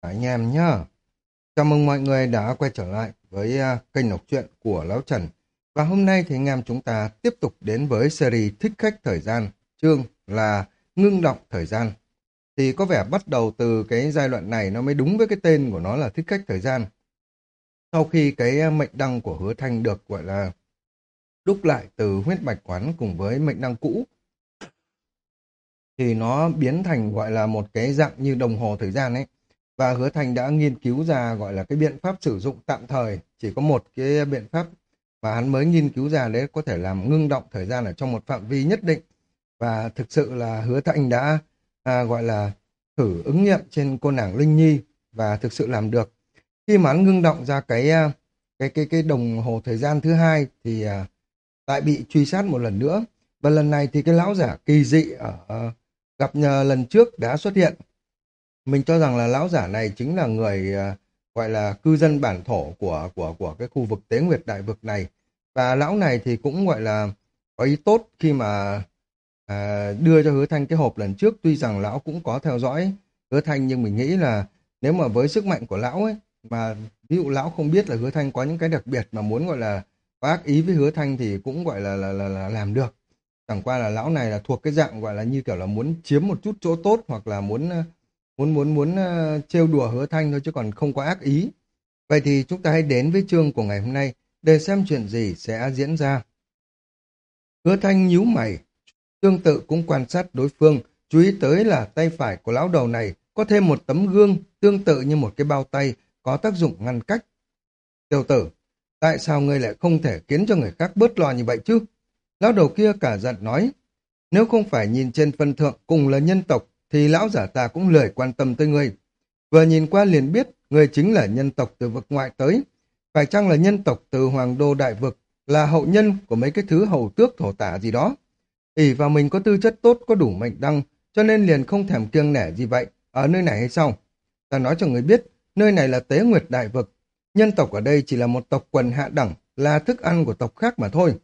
anh em nhá. Chào mừng mọi người đã quay trở lại với à, kênh đọc truyện của Lão Trần. Và hôm nay thì anh em chúng ta tiếp tục đến với series Thích Khách Thời Gian, chương là Ngưng đọc Thời Gian. Thì có vẻ bắt đầu từ cái giai đoạn này nó mới đúng với cái tên của nó là Thích Khách Thời Gian. Sau khi cái à, mệnh đăng của Hứa Thanh được gọi là đúc lại từ huyết mạch quán cùng với mệnh đăng cũ, thì nó biến thành gọi là một cái dạng như đồng hồ thời gian ấy và hứa thành đã nghiên cứu ra gọi là cái biện pháp sử dụng tạm thời. Chỉ có một cái biện pháp và hắn mới nghiên cứu ra đấy có thể làm ngưng động thời gian ở trong một phạm vi nhất định. Và thực sự là hứa thành đã à, gọi là thử ứng nghiệm trên cô nàng linh nhi và thực sự làm được. Khi mà hắn ngưng động ra cái à, cái cái cái đồng hồ thời gian thứ hai thì à, lại bị truy sát một lần nữa. Và lần này thì cái lão giả kỳ dị ở à, gặp nhờ lần trước đã xuất hiện mình cho rằng là lão giả này chính là người uh, gọi là cư dân bản thổ của của của cái khu vực Tế Nguyệt Đại vực này. Và lão này thì cũng gọi là có ý tốt khi mà à, đưa cho Hứa Thanh cái hộp lần trước. Tuy rằng lão cũng có theo dõi Hứa Thanh nhưng mình nghĩ là nếu mà với sức mạnh của lão ấy mà ví dụ lão không biết là Hứa Thanh có những cái đặc biệt mà muốn gọi là có ác ý với Hứa Thanh thì cũng gọi là là, là, là làm được. Chẳng qua là lão này là thuộc cái dạng gọi là như kiểu là muốn chiếm một chút chỗ tốt hoặc là muốn à, muốn muốn muốn uh, trêu đùa hứa thanh thôi chứ còn không có ác ý. Vậy thì chúng ta hãy đến với chương của ngày hôm nay để xem chuyện gì sẽ diễn ra. Hứa thanh nhíu mày, tương tự cũng quan sát đối phương, chú ý tới là tay phải của lão đầu này có thêm một tấm gương tương tự như một cái bao tay có tác dụng ngăn cách. Tiểu tử, tại sao ngươi lại không thể khiến cho người khác bớt lo như vậy chứ? Lão đầu kia cả giận nói, nếu không phải nhìn trên phân thượng cùng là nhân tộc thì lão giả ta cũng lười quan tâm tới ngươi. Vừa nhìn qua liền biết ngươi chính là nhân tộc từ vực ngoại tới. Phải chăng là nhân tộc từ hoàng đô đại vực, là hậu nhân của mấy cái thứ hầu tước thổ tả gì đó. ỉ vào mình có tư chất tốt, có đủ mệnh đăng, cho nên liền không thèm kiêng nể gì vậy, ở nơi này hay sao? Ta nói cho người biết, nơi này là tế nguyệt đại vực. Nhân tộc ở đây chỉ là một tộc quần hạ đẳng, là thức ăn của tộc khác mà thôi.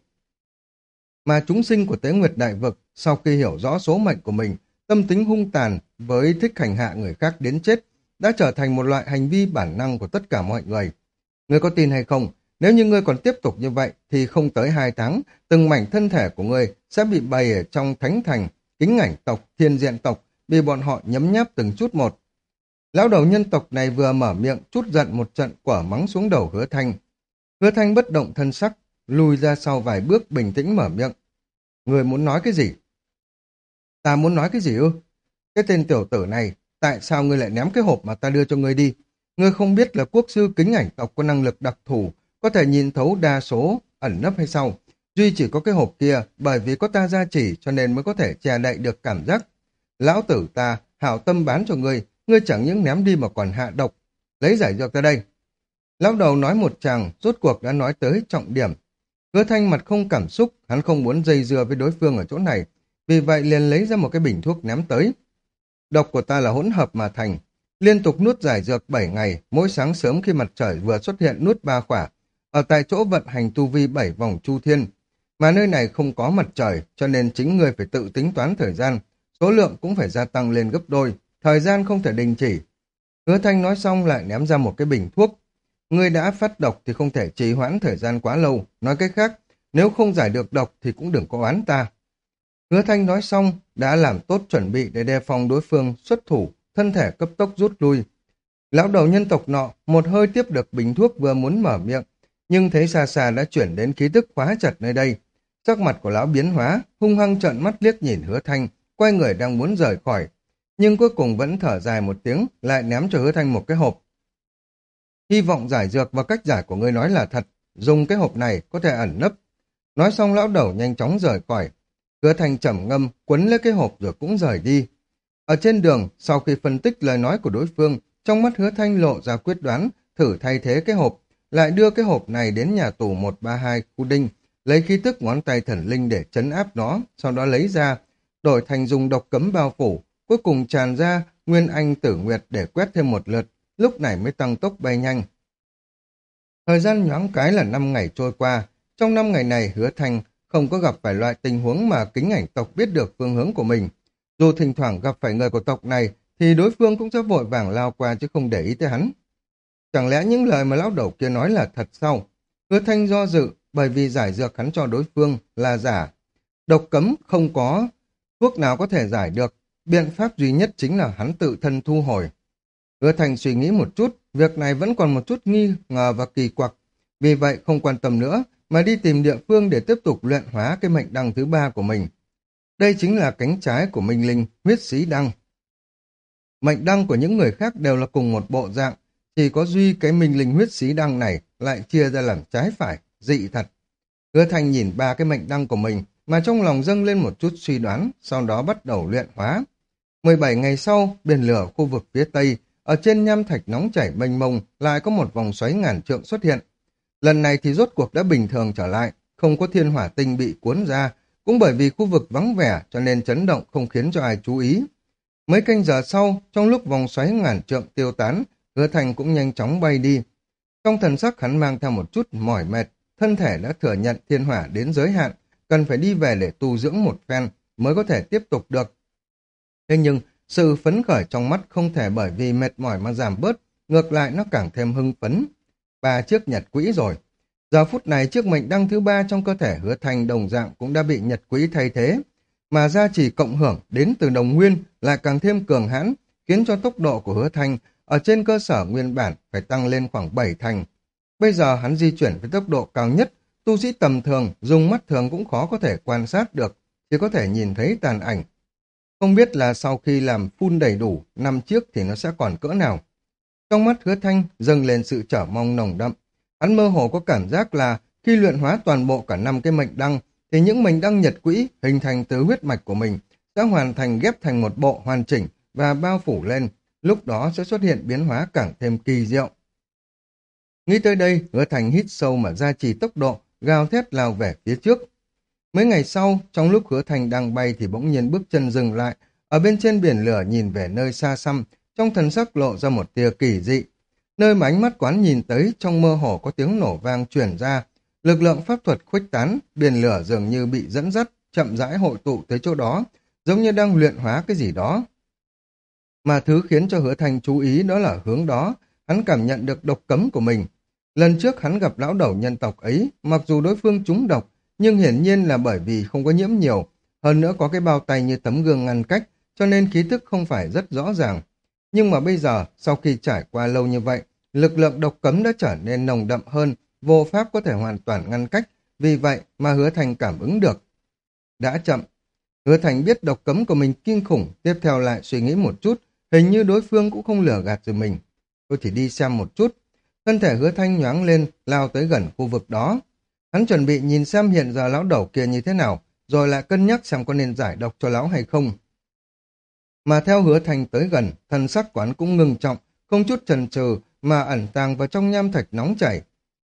Mà chúng sinh của tế nguyệt đại vực, sau khi hiểu rõ số mệnh của mình, tâm tính hung tàn với thích hành hạ người khác đến chết đã trở thành một loại hành vi bản năng của tất cả mọi người. Ngươi có tin hay không? Nếu như ngươi còn tiếp tục như vậy thì không tới hai tháng, từng mảnh thân thể của ngươi sẽ bị bày ở trong thánh thành, kính ảnh tộc, thiên diện tộc, bị bọn họ nhấm nháp từng chút một. Lão đầu nhân tộc này vừa mở miệng chút giận một trận quả mắng xuống đầu hứa thanh. Hứa thanh bất động thân sắc, lùi ra sau vài bước bình tĩnh mở miệng. Người muốn nói cái gì? Ta muốn nói cái gì ư? Cái tên tiểu tử này, tại sao ngươi lại ném cái hộp mà ta đưa cho ngươi đi? Ngươi không biết là quốc sư kính ảnh tộc có năng lực đặc thù, có thể nhìn thấu đa số, ẩn nấp hay sao? Duy chỉ có cái hộp kia, bởi vì có ta gia chỉ cho nên mới có thể che đậy được cảm giác. Lão tử ta, hảo tâm bán cho ngươi, ngươi chẳng những ném đi mà còn hạ độc. Lấy giải dược ra đây. Lão đầu nói một chàng, rốt cuộc đã nói tới trọng điểm. Hứa thanh mặt không cảm xúc, hắn không muốn dây dưa với đối phương ở chỗ này, vì vậy liền lấy ra một cái bình thuốc ném tới. Độc của ta là hỗn hợp mà thành, liên tục nuốt giải dược 7 ngày, mỗi sáng sớm khi mặt trời vừa xuất hiện nuốt ba khỏa, ở tại chỗ vận hành tu vi 7 vòng chu thiên. Mà nơi này không có mặt trời, cho nên chính người phải tự tính toán thời gian, số lượng cũng phải gia tăng lên gấp đôi, thời gian không thể đình chỉ. Hứa Thanh nói xong lại ném ra một cái bình thuốc. Người đã phát độc thì không thể trì hoãn thời gian quá lâu, nói cách khác, nếu không giải được độc thì cũng đừng có oán ta. Hứa Thanh nói xong, đã làm tốt chuẩn bị để đề phòng đối phương xuất thủ, thân thể cấp tốc rút lui. Lão đầu nhân tộc nọ, một hơi tiếp được bình thuốc vừa muốn mở miệng, nhưng thấy xa xa đã chuyển đến khí tức khóa chặt nơi đây. Sắc mặt của lão biến hóa, hung hăng trợn mắt liếc nhìn hứa thanh, quay người đang muốn rời khỏi. Nhưng cuối cùng vẫn thở dài một tiếng, lại ném cho hứa thanh một cái hộp. Hy vọng giải dược và cách giải của ngươi nói là thật, dùng cái hộp này có thể ẩn nấp. Nói xong lão đầu nhanh chóng rời khỏi, Hứa Thành trầm ngâm, quấn lấy cái hộp rồi cũng rời đi. Ở trên đường, sau khi phân tích lời nói của đối phương, trong mắt hứa thanh lộ ra quyết đoán, thử thay thế cái hộp, lại đưa cái hộp này đến nhà tù 132 khu đinh, lấy khí tức ngón tay thần linh để chấn áp nó, sau đó lấy ra, đổi thành dùng độc cấm bao phủ, cuối cùng tràn ra Nguyên Anh tử nguyệt để quét thêm một lượt, lúc này mới tăng tốc bay nhanh. Thời gian nhoáng cái là 5 ngày trôi qua, trong 5 ngày này hứa thanh không có gặp phải loại tình huống mà kính ảnh tộc biết được phương hướng của mình. Dù thỉnh thoảng gặp phải người của tộc này, thì đối phương cũng sẽ vội vàng lao qua chứ không để ý tới hắn. Chẳng lẽ những lời mà lão đầu kia nói là thật sao? Hứa thanh do dự, bởi vì giải dược hắn cho đối phương là giả. Độc cấm không có thuốc nào có thể giải được, biện pháp duy nhất chính là hắn tự thân thu hồi. Hứa thanh suy nghĩ một chút, việc này vẫn còn một chút nghi ngờ và kỳ quặc, vì vậy không quan tâm nữa, mà đi tìm địa phương để tiếp tục luyện hóa cái mệnh đăng thứ ba của mình. Đây chính là cánh trái của Minh Linh, huyết sĩ đăng. Mệnh đăng của những người khác đều là cùng một bộ dạng, chỉ có duy cái Minh Linh huyết sĩ đăng này lại chia ra làm trái phải, dị thật. Hứa Thanh nhìn ba cái mệnh đăng của mình, mà trong lòng dâng lên một chút suy đoán, sau đó bắt đầu luyện hóa. 17 ngày sau, biển lửa khu vực phía tây, ở trên nham thạch nóng chảy mênh mông, lại có một vòng xoáy ngàn trượng xuất hiện. Lần này thì rốt cuộc đã bình thường trở lại, không có thiên hỏa tinh bị cuốn ra, cũng bởi vì khu vực vắng vẻ cho nên chấn động không khiến cho ai chú ý. Mấy canh giờ sau, trong lúc vòng xoáy ngàn trượng tiêu tán, hứa thành cũng nhanh chóng bay đi. Trong thần sắc hắn mang theo một chút mỏi mệt, thân thể đã thừa nhận thiên hỏa đến giới hạn, cần phải đi về để tu dưỡng một phen mới có thể tiếp tục được. Thế nhưng, sự phấn khởi trong mắt không thể bởi vì mệt mỏi mà giảm bớt, ngược lại nó càng thêm hưng phấn. Ba chiếc nhật quỹ rồi. Giờ phút này chiếc mệnh đăng thứ ba trong cơ thể hứa thành đồng dạng cũng đã bị nhật quỹ thay thế, mà gia trì cộng hưởng đến từ đồng nguyên lại càng thêm cường hãn, khiến cho tốc độ của hứa thành ở trên cơ sở nguyên bản phải tăng lên khoảng 7 thành. Bây giờ hắn di chuyển với tốc độ cao nhất, tu sĩ tầm thường, dùng mắt thường cũng khó có thể quan sát được, chỉ có thể nhìn thấy tàn ảnh. Không biết là sau khi làm phun đầy đủ, năm trước thì nó sẽ còn cỡ nào. Trong mắt hứa thanh dâng lên sự trở mong nồng đậm. Hắn mơ hồ có cảm giác là khi luyện hóa toàn bộ cả năm cái mệnh đăng, thì những mệnh đăng nhật quỹ hình thành từ huyết mạch của mình sẽ hoàn thành ghép thành một bộ hoàn chỉnh và bao phủ lên, lúc đó sẽ xuất hiện biến hóa càng thêm kỳ diệu. Nghĩ tới đây, hứa thành hít sâu mà gia trì tốc độ, gào thét lao về phía trước. Mấy ngày sau, trong lúc hứa thành đang bay thì bỗng nhiên bước chân dừng lại, ở bên trên biển lửa nhìn về nơi xa xăm, trong thần sắc lộ ra một tia kỳ dị. Nơi mà ánh mắt quán nhìn tới, trong mơ hồ có tiếng nổ vang truyền ra, lực lượng pháp thuật khuếch tán, biển lửa dường như bị dẫn dắt, chậm rãi hội tụ tới chỗ đó, giống như đang luyện hóa cái gì đó. Mà thứ khiến cho hứa thành chú ý đó là hướng đó, hắn cảm nhận được độc cấm của mình. Lần trước hắn gặp lão đầu nhân tộc ấy, mặc dù đối phương trúng độc, nhưng hiển nhiên là bởi vì không có nhiễm nhiều, hơn nữa có cái bao tay như tấm gương ngăn cách, cho nên khí thức không phải rất rõ ràng. Nhưng mà bây giờ, sau khi trải qua lâu như vậy, lực lượng độc cấm đã trở nên nồng đậm hơn, vô pháp có thể hoàn toàn ngăn cách, vì vậy mà hứa thành cảm ứng được. Đã chậm, hứa thành biết độc cấm của mình kinh khủng, tiếp theo lại suy nghĩ một chút, hình như đối phương cũng không lừa gạt rồi mình. Tôi chỉ đi xem một chút, thân thể hứa thanh nhoáng lên, lao tới gần khu vực đó. Hắn chuẩn bị nhìn xem hiện giờ lão đầu kia như thế nào, rồi lại cân nhắc xem có nên giải độc cho lão hay không. Mà theo hứa thành tới gần, thần sắc quán cũng ngừng trọng, không chút chần chừ mà ẩn tàng vào trong nham thạch nóng chảy.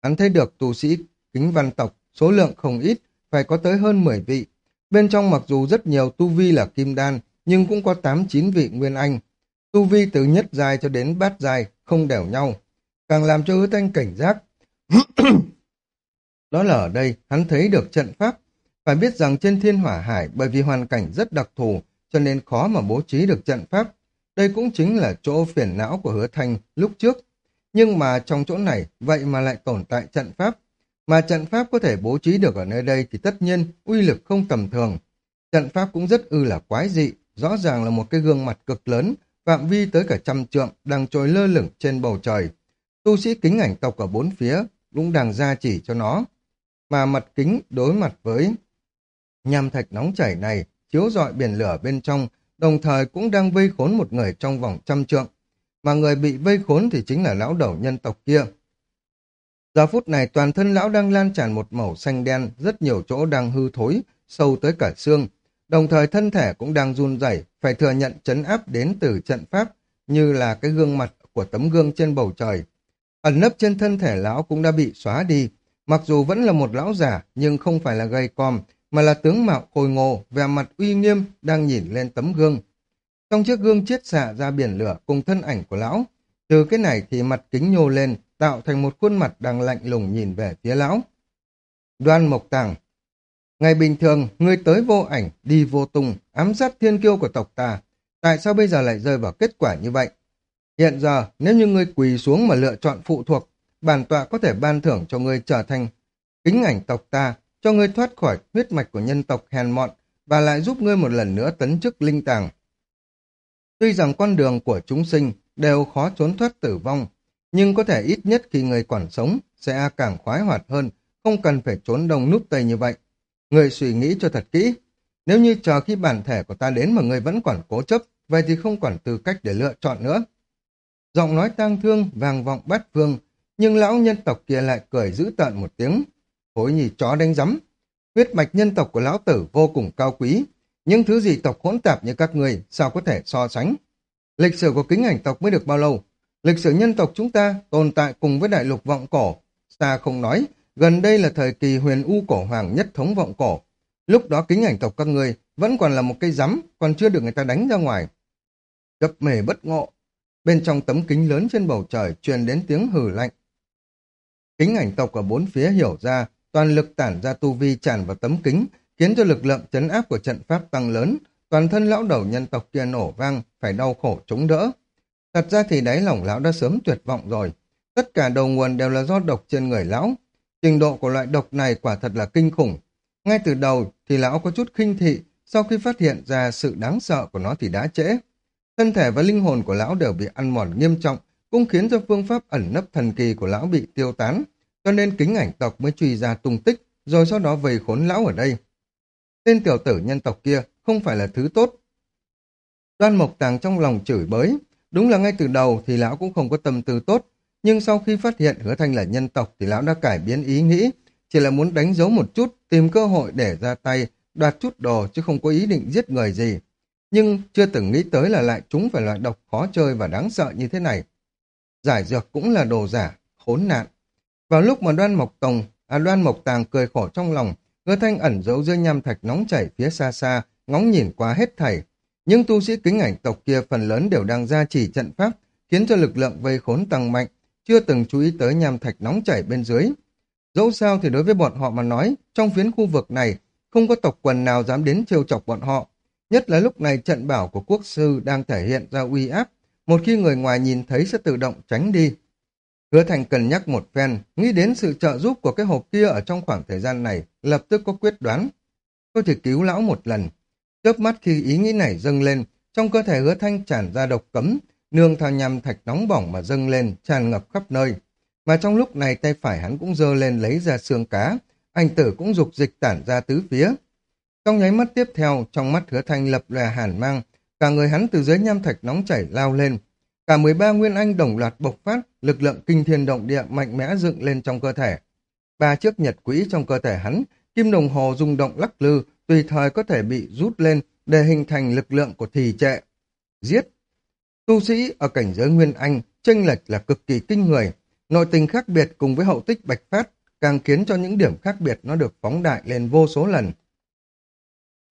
Hắn thấy được tu sĩ kính văn tộc, số lượng không ít, phải có tới hơn 10 vị. Bên trong mặc dù rất nhiều tu vi là kim đan, nhưng cũng có 8-9 vị nguyên anh. Tu vi từ nhất dài cho đến bát dài, không đều nhau. Càng làm cho hứa thanh cảnh giác. Đó là ở đây, hắn thấy được trận pháp. Phải biết rằng trên thiên hỏa hải, bởi vì hoàn cảnh rất đặc thù, cho nên khó mà bố trí được trận pháp. Đây cũng chính là chỗ phiền não của hứa thanh lúc trước. Nhưng mà trong chỗ này, vậy mà lại tồn tại trận pháp. Mà trận pháp có thể bố trí được ở nơi đây thì tất nhiên uy lực không tầm thường. Trận pháp cũng rất ư là quái dị, rõ ràng là một cái gương mặt cực lớn, phạm vi tới cả trăm trượng, đang trôi lơ lửng trên bầu trời. Tu sĩ kính ảnh tộc ở bốn phía cũng đang ra chỉ cho nó. Mà mặt kính đối mặt với nham thạch nóng chảy này chiếu rọi biển lửa bên trong, đồng thời cũng đang vây khốn một người trong vòng trăm trượng. Mà người bị vây khốn thì chính là lão đầu nhân tộc kia. Giờ phút này toàn thân lão đang lan tràn một màu xanh đen, rất nhiều chỗ đang hư thối, sâu tới cả xương. Đồng thời thân thể cũng đang run rẩy, phải thừa nhận chấn áp đến từ trận pháp, như là cái gương mặt của tấm gương trên bầu trời. Ẩn nấp trên thân thể lão cũng đã bị xóa đi, mặc dù vẫn là một lão giả nhưng không phải là gầy com, mà là tướng mạo khôi ngô, vẻ mặt uy nghiêm, đang nhìn lên tấm gương. Trong chiếc gương chiết xạ ra biển lửa cùng thân ảnh của lão, từ cái này thì mặt kính nhô lên, tạo thành một khuôn mặt đang lạnh lùng nhìn về phía lão. Đoan Mộc Tàng Ngày bình thường, ngươi tới vô ảnh, đi vô tung, ám sát thiên kiêu của tộc ta. Tại sao bây giờ lại rơi vào kết quả như vậy? Hiện giờ, nếu như ngươi quỳ xuống mà lựa chọn phụ thuộc, bản tọa có thể ban thưởng cho ngươi trở thành kính ảnh tộc ta, cho ngươi thoát khỏi huyết mạch của nhân tộc hèn mọn và lại giúp ngươi một lần nữa tấn chức linh tàng. Tuy rằng con đường của chúng sinh đều khó trốn thoát tử vong, nhưng có thể ít nhất khi người còn sống sẽ càng khoái hoạt hơn, không cần phải trốn đông núp tây như vậy. Người suy nghĩ cho thật kỹ, nếu như chờ khi bản thể của ta đến mà người vẫn còn cố chấp, vậy thì không còn tư cách để lựa chọn nữa. Giọng nói tang thương, vàng vọng bát phương, nhưng lão nhân tộc kia lại cười giữ tợn một tiếng. Hối nhì chó đánh rắm. Huyết mạch nhân tộc của lão tử vô cùng cao quý. Những thứ gì tộc hỗn tạp như các người sao có thể so sánh. Lịch sử của kính ảnh tộc mới được bao lâu? Lịch sử nhân tộc chúng ta tồn tại cùng với đại lục vọng cổ. Ta không nói, gần đây là thời kỳ huyền u cổ hoàng nhất thống vọng cổ. Lúc đó kính ảnh tộc các người vẫn còn là một cây rắm, còn chưa được người ta đánh ra ngoài. Gập mề bất ngộ. Bên trong tấm kính lớn trên bầu trời truyền đến tiếng hử lạnh. Kính ảnh tộc ở bốn phía hiểu ra, toàn lực tản ra tu vi tràn vào tấm kính, khiến cho lực lượng chấn áp của trận pháp tăng lớn, toàn thân lão đầu nhân tộc kia nổ vang, phải đau khổ chống đỡ. Thật ra thì đáy lòng lão đã sớm tuyệt vọng rồi. Tất cả đầu nguồn đều là do độc trên người lão. Trình độ của loại độc này quả thật là kinh khủng. Ngay từ đầu thì lão có chút khinh thị, sau khi phát hiện ra sự đáng sợ của nó thì đã trễ. Thân thể và linh hồn của lão đều bị ăn mòn nghiêm trọng, cũng khiến cho phương pháp ẩn nấp thần kỳ của lão bị tiêu tán, cho nên kính ảnh tộc mới truy ra tung tích, rồi sau đó vây khốn lão ở đây. Tên tiểu tử nhân tộc kia không phải là thứ tốt. Đoan Mộc Tàng trong lòng chửi bới, đúng là ngay từ đầu thì lão cũng không có tâm tư tốt, nhưng sau khi phát hiện hứa thanh là nhân tộc thì lão đã cải biến ý nghĩ, chỉ là muốn đánh dấu một chút, tìm cơ hội để ra tay, đoạt chút đồ chứ không có ý định giết người gì. Nhưng chưa từng nghĩ tới là lại chúng phải loại độc khó chơi và đáng sợ như thế này. Giải dược cũng là đồ giả, khốn nạn. Vào lúc mà đoan mộc tòng, à đoan mộc tàng cười khổ trong lòng, hứa thanh ẩn giấu dưới nham thạch nóng chảy phía xa xa, ngóng nhìn qua hết thảy. Nhưng tu sĩ kính ảnh tộc kia phần lớn đều đang gia trì trận pháp, khiến cho lực lượng vây khốn tăng mạnh, chưa từng chú ý tới nham thạch nóng chảy bên dưới. Dẫu sao thì đối với bọn họ mà nói, trong phiến khu vực này, không có tộc quần nào dám đến trêu chọc bọn họ. Nhất là lúc này trận bảo của quốc sư đang thể hiện ra uy áp, một khi người ngoài nhìn thấy sẽ tự động tránh đi. Hứa Thành cần nhắc một phen, nghĩ đến sự trợ giúp của cái hộp kia ở trong khoảng thời gian này, lập tức có quyết đoán. Tôi chỉ cứu lão một lần. Chớp mắt khi ý nghĩ này dâng lên, trong cơ thể hứa thanh tràn ra độc cấm, nương theo nhằm thạch nóng bỏng mà dâng lên, tràn ngập khắp nơi. Mà trong lúc này tay phải hắn cũng dơ lên lấy ra xương cá, anh tử cũng dục dịch tản ra tứ phía. Trong nháy mắt tiếp theo, trong mắt hứa thanh lập lòe hàn mang, cả người hắn từ dưới nham thạch nóng chảy lao lên. Cả 13 nguyên anh đồng loạt bộc phát, lực lượng kinh thiên động địa mạnh mẽ dựng lên trong cơ thể. Ba chiếc nhật quỹ trong cơ thể hắn, kim đồng hồ rung động lắc lư, tùy thời có thể bị rút lên để hình thành lực lượng của thì trệ. Giết! Tu sĩ ở cảnh giới nguyên anh, tranh lệch là cực kỳ kinh người. Nội tình khác biệt cùng với hậu tích bạch phát càng khiến cho những điểm khác biệt nó được phóng đại lên vô số lần.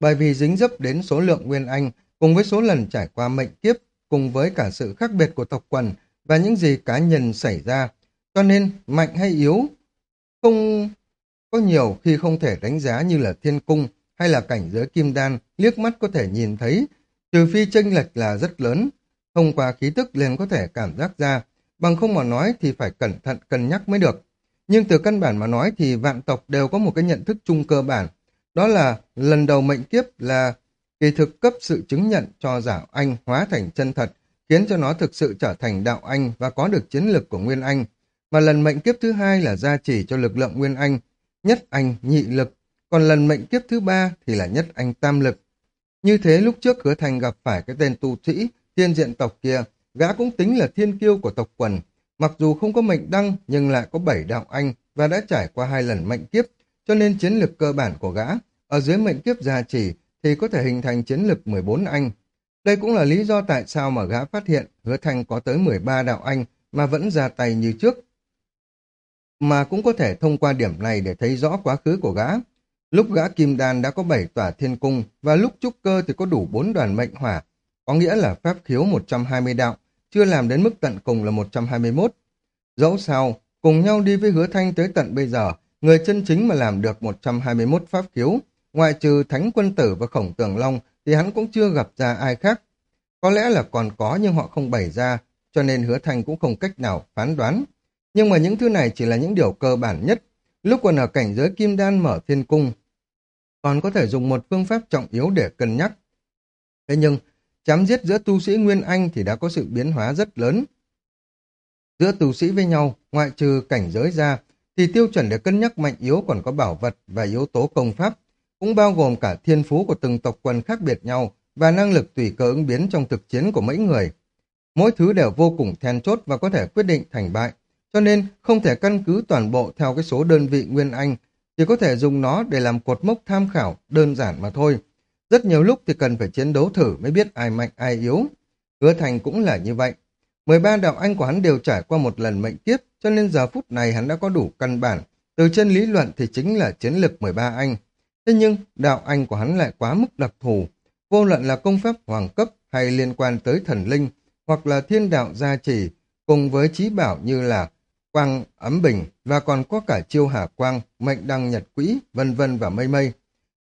Bởi vì dính dấp đến số lượng nguyên anh cùng với số lần trải qua mệnh kiếp cùng với cả sự khác biệt của tộc quần và những gì cá nhân xảy ra. Cho nên, mạnh hay yếu, không có nhiều khi không thể đánh giá như là thiên cung hay là cảnh giới kim đan, liếc mắt có thể nhìn thấy, trừ phi chênh lệch là rất lớn, thông qua khí tức liền có thể cảm giác ra, bằng không mà nói thì phải cẩn thận cân nhắc mới được. Nhưng từ căn bản mà nói thì vạn tộc đều có một cái nhận thức chung cơ bản, đó là lần đầu mệnh kiếp là kỳ thực cấp sự chứng nhận cho giả anh hóa thành chân thật, khiến cho nó thực sự trở thành đạo anh và có được chiến lực của Nguyên Anh. Mà lần mệnh kiếp thứ hai là gia trì cho lực lượng Nguyên Anh, nhất anh nhị lực, còn lần mệnh kiếp thứ ba thì là nhất anh tam lực. Như thế lúc trước hứa thành gặp phải cái tên tu sĩ, thiên diện tộc kia, gã cũng tính là thiên kiêu của tộc quần. Mặc dù không có mệnh đăng nhưng lại có bảy đạo anh và đã trải qua hai lần mệnh kiếp, cho nên chiến lực cơ bản của gã ở dưới mệnh kiếp gia trì thì có thể hình thành chiến lực 14 anh. Đây cũng là lý do tại sao mà gã phát hiện hứa thanh có tới 13 đạo anh mà vẫn ra tay như trước. Mà cũng có thể thông qua điểm này để thấy rõ quá khứ của gã. Lúc gã kim đan đã có 7 tòa thiên cung và lúc trúc cơ thì có đủ 4 đoàn mệnh hỏa, có nghĩa là pháp khiếu 120 đạo, chưa làm đến mức tận cùng là 121. Dẫu sao, cùng nhau đi với hứa thanh tới tận bây giờ, người chân chính mà làm được 121 pháp khiếu, ngoại trừ Thánh Quân Tử và Khổng Tường Long thì hắn cũng chưa gặp ra ai khác. Có lẽ là còn có nhưng họ không bày ra, cho nên hứa thanh cũng không cách nào phán đoán. Nhưng mà những thứ này chỉ là những điều cơ bản nhất. Lúc còn ở cảnh giới kim đan mở thiên cung, còn có thể dùng một phương pháp trọng yếu để cân nhắc. Thế nhưng, chém giết giữa tu sĩ Nguyên Anh thì đã có sự biến hóa rất lớn. Giữa tu sĩ với nhau, ngoại trừ cảnh giới ra, thì tiêu chuẩn để cân nhắc mạnh yếu còn có bảo vật và yếu tố công pháp, cũng bao gồm cả thiên phú của từng tộc quần khác biệt nhau và năng lực tùy cơ ứng biến trong thực chiến của mỗi người. Mỗi thứ đều vô cùng then chốt và có thể quyết định thành bại, cho nên không thể căn cứ toàn bộ theo cái số đơn vị Nguyên Anh, chỉ có thể dùng nó để làm cột mốc tham khảo đơn giản mà thôi. Rất nhiều lúc thì cần phải chiến đấu thử mới biết ai mạnh ai yếu. Hứa Thành cũng là như vậy. 13 đạo anh của hắn đều trải qua một lần mệnh kiếp, cho nên giờ phút này hắn đã có đủ căn bản. Từ trên lý luận thì chính là chiến lực 13 anh. Thế nhưng, đạo anh của hắn lại quá mức đặc thù. Vô luận là công pháp hoàng cấp hay liên quan tới thần linh, hoặc là thiên đạo gia trì, cùng với trí bảo như là quang ấm bình và còn có cả chiêu hà quang, mệnh đăng nhật quỹ, vân vân và mây mây.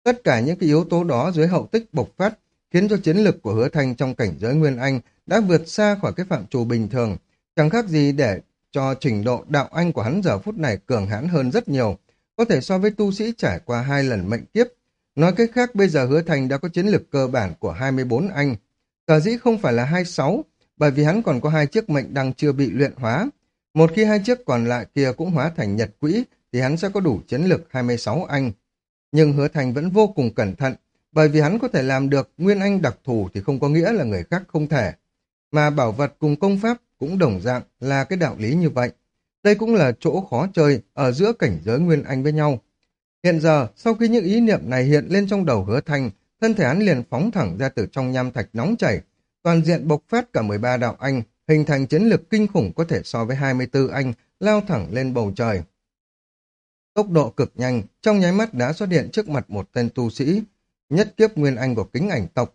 Tất cả những cái yếu tố đó dưới hậu tích bộc phát khiến cho chiến lực của hứa thanh trong cảnh giới Nguyên Anh đã vượt xa khỏi cái phạm trù bình thường, chẳng khác gì để cho trình độ đạo anh của hắn giờ phút này cường hãn hơn rất nhiều, có thể so với tu sĩ trải qua hai lần mệnh kiếp. Nói cách khác bây giờ hứa thành đã có chiến lược cơ bản của 24 anh. Sở dĩ không phải là 26, bởi vì hắn còn có hai chiếc mệnh đang chưa bị luyện hóa. Một khi hai chiếc còn lại kia cũng hóa thành nhật quỹ, thì hắn sẽ có đủ chiến lược 26 anh. Nhưng hứa thành vẫn vô cùng cẩn thận, bởi vì hắn có thể làm được nguyên anh đặc thù thì không có nghĩa là người khác không thể. Mà bảo vật cùng công pháp cũng đồng dạng là cái đạo lý như vậy. Đây cũng là chỗ khó chơi ở giữa cảnh giới nguyên anh với nhau. Hiện giờ, sau khi những ý niệm này hiện lên trong đầu hứa thanh, thân thể hắn liền phóng thẳng ra từ trong nham thạch nóng chảy, toàn diện bộc phát cả 13 đạo anh, hình thành chiến lực kinh khủng có thể so với 24 anh, lao thẳng lên bầu trời. Tốc độ cực nhanh, trong nháy mắt đã xuất hiện trước mặt một tên tu sĩ, nhất kiếp nguyên anh của kính ảnh tộc.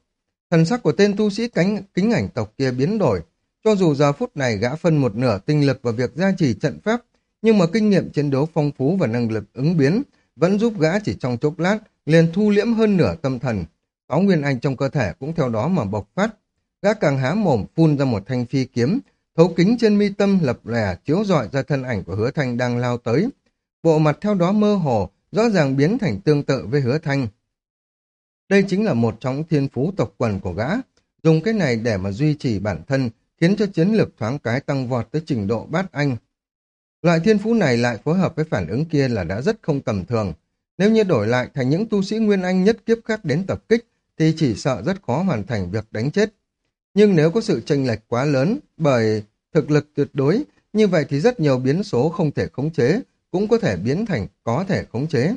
Thần sắc của tên tu sĩ cánh kính ảnh tộc kia biến đổi, cho dù giờ phút này gã phân một nửa tinh lực vào việc gia trì trận pháp, nhưng mà kinh nghiệm chiến đấu phong phú và năng lực ứng biến vẫn giúp gã chỉ trong chốc lát liền thu liễm hơn nửa tâm thần. Sáu nguyên anh trong cơ thể cũng theo đó mà bộc phát. Gã càng há mồm phun ra một thanh phi kiếm, thấu kính trên mi tâm lập lè chiếu rọi ra thân ảnh của hứa thanh đang lao tới. Bộ mặt theo đó mơ hồ, rõ ràng biến thành tương tự với hứa thanh. Đây chính là một trong thiên phú tộc quần của gã, dùng cái này để mà duy trì bản thân, khiến cho chiến lược thoáng cái tăng vọt tới trình độ bát anh. Loại thiên phú này lại phối hợp với phản ứng kia là đã rất không tầm thường. Nếu như đổi lại thành những tu sĩ Nguyên Anh nhất kiếp khác đến tập kích, thì chỉ sợ rất khó hoàn thành việc đánh chết. Nhưng nếu có sự chênh lệch quá lớn bởi thực lực tuyệt đối, như vậy thì rất nhiều biến số không thể khống chế, cũng có thể biến thành có thể khống chế.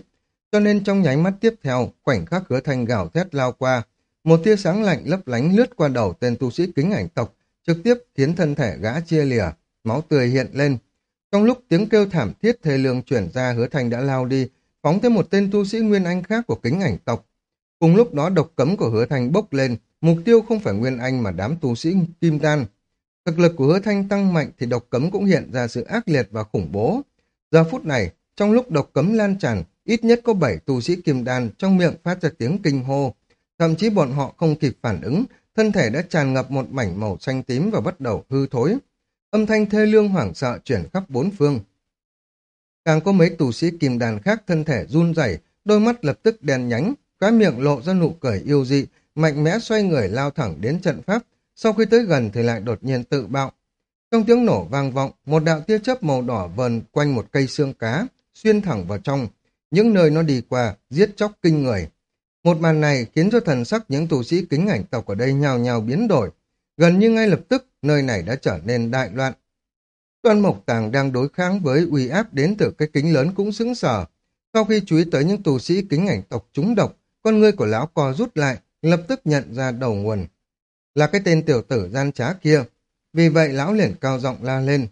Cho nên trong nháy mắt tiếp theo, khoảnh khắc hứa thanh gào thét lao qua, một tia sáng lạnh lấp lánh lướt qua đầu tên tu sĩ kính ảnh tộc, trực tiếp khiến thân thể gã chia lìa, máu tươi hiện lên. Trong lúc tiếng kêu thảm thiết thê lương chuyển ra hứa thành đã lao đi, phóng thêm một tên tu sĩ Nguyên Anh khác của kính ảnh tộc. Cùng lúc đó độc cấm của hứa thành bốc lên, mục tiêu không phải Nguyên Anh mà đám tu sĩ Kim Đan. Thực lực của hứa thanh tăng mạnh thì độc cấm cũng hiện ra sự ác liệt và khủng bố. Giờ phút này, trong lúc độc cấm lan tràn, ít nhất có bảy tu sĩ Kim Đan trong miệng phát ra tiếng kinh hô. Thậm chí bọn họ không kịp phản ứng, thân thể đã tràn ngập một mảnh màu xanh tím và bắt đầu hư thối. Âm thanh thê lương hoảng sợ chuyển khắp bốn phương. Càng có mấy tù sĩ kim đàn khác thân thể run rẩy, đôi mắt lập tức đen nhánh, cái miệng lộ ra nụ cười yêu dị, mạnh mẽ xoay người lao thẳng đến trận pháp, sau khi tới gần thì lại đột nhiên tự bạo. Trong tiếng nổ vang vọng, một đạo tia chớp màu đỏ vờn quanh một cây xương cá, xuyên thẳng vào trong. Những nơi nó đi qua, giết chóc kinh người. Một màn này khiến cho thần sắc những tù sĩ kính ảnh tộc ở đây nhào nhào biến đổi. Gần như ngay lập tức, nơi này đã trở nên đại loạn. Đoan Mộc Tàng đang đối kháng với uy áp đến từ cái kính lớn cũng sững sờ. Sau khi chú ý tới những tù sĩ kính ảnh tộc trúng độc, con ngươi của lão co rút lại, lập tức nhận ra đầu nguồn. Là cái tên tiểu tử gian trá kia. Vì vậy lão liền cao giọng la lên.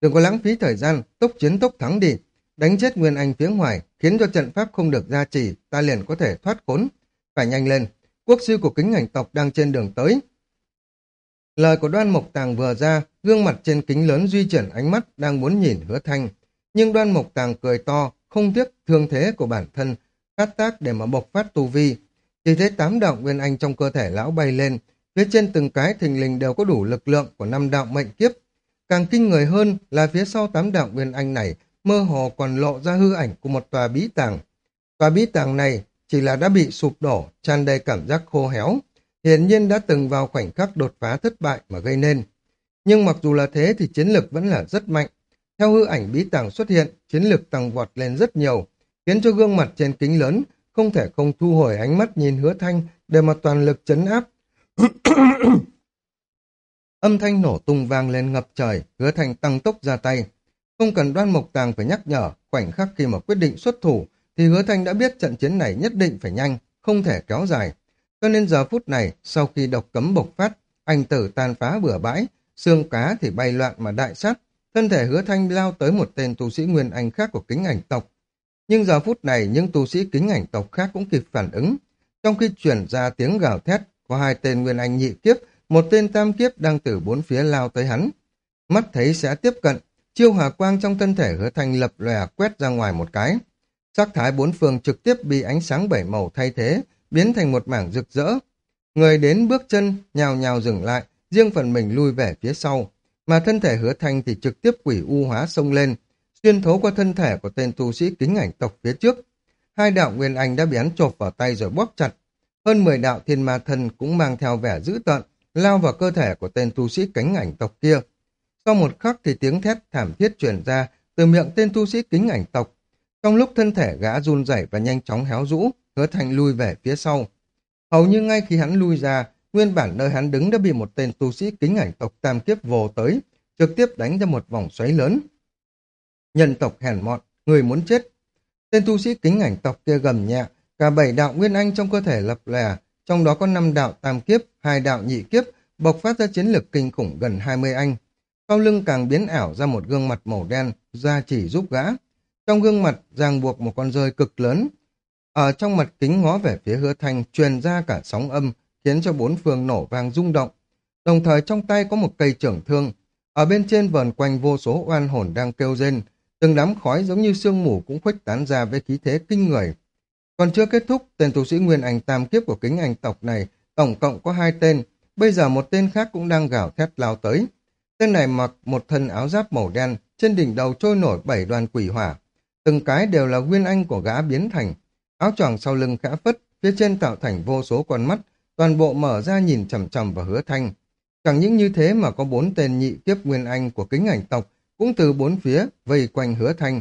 Đừng có lãng phí thời gian, tốc chiến tốc thắng đi, đánh chết Nguyên Anh phía ngoài, khiến cho trận pháp không được gia trì, ta liền có thể thoát khốn. Phải nhanh lên, quốc sư của kính ảnh tộc đang trên đường tới. Lời của đoan mộc tàng vừa ra, gương mặt trên kính lớn duy chuyển ánh mắt đang muốn nhìn hứa thanh. Nhưng đoan mộc tàng cười to, không tiếc thương thế của bản thân, phát tác để mà bộc phát tu vi. Chỉ thấy tám đạo Nguyên Anh trong cơ thể lão bay lên, phía trên từng cái thình lình đều có đủ lực lượng của năm đạo mệnh kiếp. Càng kinh người hơn là phía sau tám đạo nguyên anh này mơ hồ còn lộ ra hư ảnh của một tòa bí tàng. Tòa bí tàng này chỉ là đã bị sụp đổ, tràn đầy cảm giác khô héo. Hiển nhiên đã từng vào khoảnh khắc đột phá thất bại mà gây nên. Nhưng mặc dù là thế thì chiến lực vẫn là rất mạnh. Theo hư ảnh bí tàng xuất hiện, chiến lực tăng vọt lên rất nhiều, khiến cho gương mặt trên kính lớn không thể không thu hồi ánh mắt nhìn hứa thanh để mà toàn lực chấn áp. Âm thanh nổ tung vang lên ngập trời, hứa thanh tăng tốc ra tay. Không cần đoan mộc tàng phải nhắc nhở, khoảnh khắc khi mà quyết định xuất thủ, thì hứa thanh đã biết trận chiến này nhất định phải nhanh, không thể kéo dài. Cho nên giờ phút này, sau khi độc cấm bộc phát, anh tử tàn phá bừa bãi, xương cá thì bay loạn mà đại sát, thân thể hứa thanh lao tới một tên tu sĩ nguyên anh khác của kính ảnh tộc. Nhưng giờ phút này những tu sĩ kính ảnh tộc khác cũng kịp phản ứng. Trong khi chuyển ra tiếng gào thét, có hai tên nguyên anh nhị kiếp, một tên tam kiếp đang từ bốn phía lao tới hắn. Mắt thấy sẽ tiếp cận, chiêu hỏa quang trong thân thể hứa thanh lập lòe quét ra ngoài một cái. Sắc thái bốn phương trực tiếp bị ánh sáng bảy màu thay thế, biến thành một mảng rực rỡ. Người đến bước chân, nhào nhào dừng lại, riêng phần mình lui về phía sau, mà thân thể hứa thanh thì trực tiếp quỷ u hóa sông lên, xuyên thấu qua thân thể của tên tu sĩ kính ảnh tộc phía trước. Hai đạo nguyên anh đã bị hắn chộp vào tay rồi bóp chặt. Hơn 10 đạo thiên ma thân cũng mang theo vẻ dữ tợn, lao vào cơ thể của tên tu sĩ kính ảnh tộc kia. Sau một khắc thì tiếng thét thảm thiết truyền ra từ miệng tên tu sĩ kính ảnh tộc. Trong lúc thân thể gã run rẩy và nhanh chóng héo rũ, hứa thành lui về phía sau. Hầu như ngay khi hắn lui ra, nguyên bản nơi hắn đứng đã bị một tên tu sĩ kính ảnh tộc tam kiếp vồ tới, trực tiếp đánh ra một vòng xoáy lớn. Nhân tộc hèn mọn, người muốn chết. Tên tu sĩ kính ảnh tộc kia gầm nhẹ, cả bảy đạo nguyên anh trong cơ thể lập lè, trong đó có năm đạo tam kiếp, hai đạo nhị kiếp, bộc phát ra chiến lực kinh khủng gần 20 anh. Sau lưng càng biến ảo ra một gương mặt màu đen, ra chỉ giúp gã. Trong gương mặt ràng buộc một con rơi cực lớn. Ở trong mặt kính ngó về phía hứa thanh truyền ra cả sóng âm, khiến cho bốn phương nổ vang rung động. Đồng thời trong tay có một cây trưởng thương. Ở bên trên vờn quanh vô số oan hồn đang kêu rên, từng đám khói giống như sương mù cũng khuếch tán ra với khí thế kinh người. Còn chưa kết thúc, tên tu sĩ Nguyên Anh tam kiếp của kính anh tộc này tổng cộng có hai tên, bây giờ một tên khác cũng đang gào thét lao tới. Tên này mặc một thân áo giáp màu đen, trên đỉnh đầu trôi nổi bảy đoàn quỷ hỏa. Từng cái đều là Nguyên Anh của gã biến thành. Áo choàng sau lưng khẽ phất, phía trên tạo thành vô số con mắt, toàn bộ mở ra nhìn chầm chầm vào hứa thanh. Chẳng những như thế mà có bốn tên nhị kiếp Nguyên Anh của kính ảnh tộc cũng từ bốn phía vây quanh hứa thanh.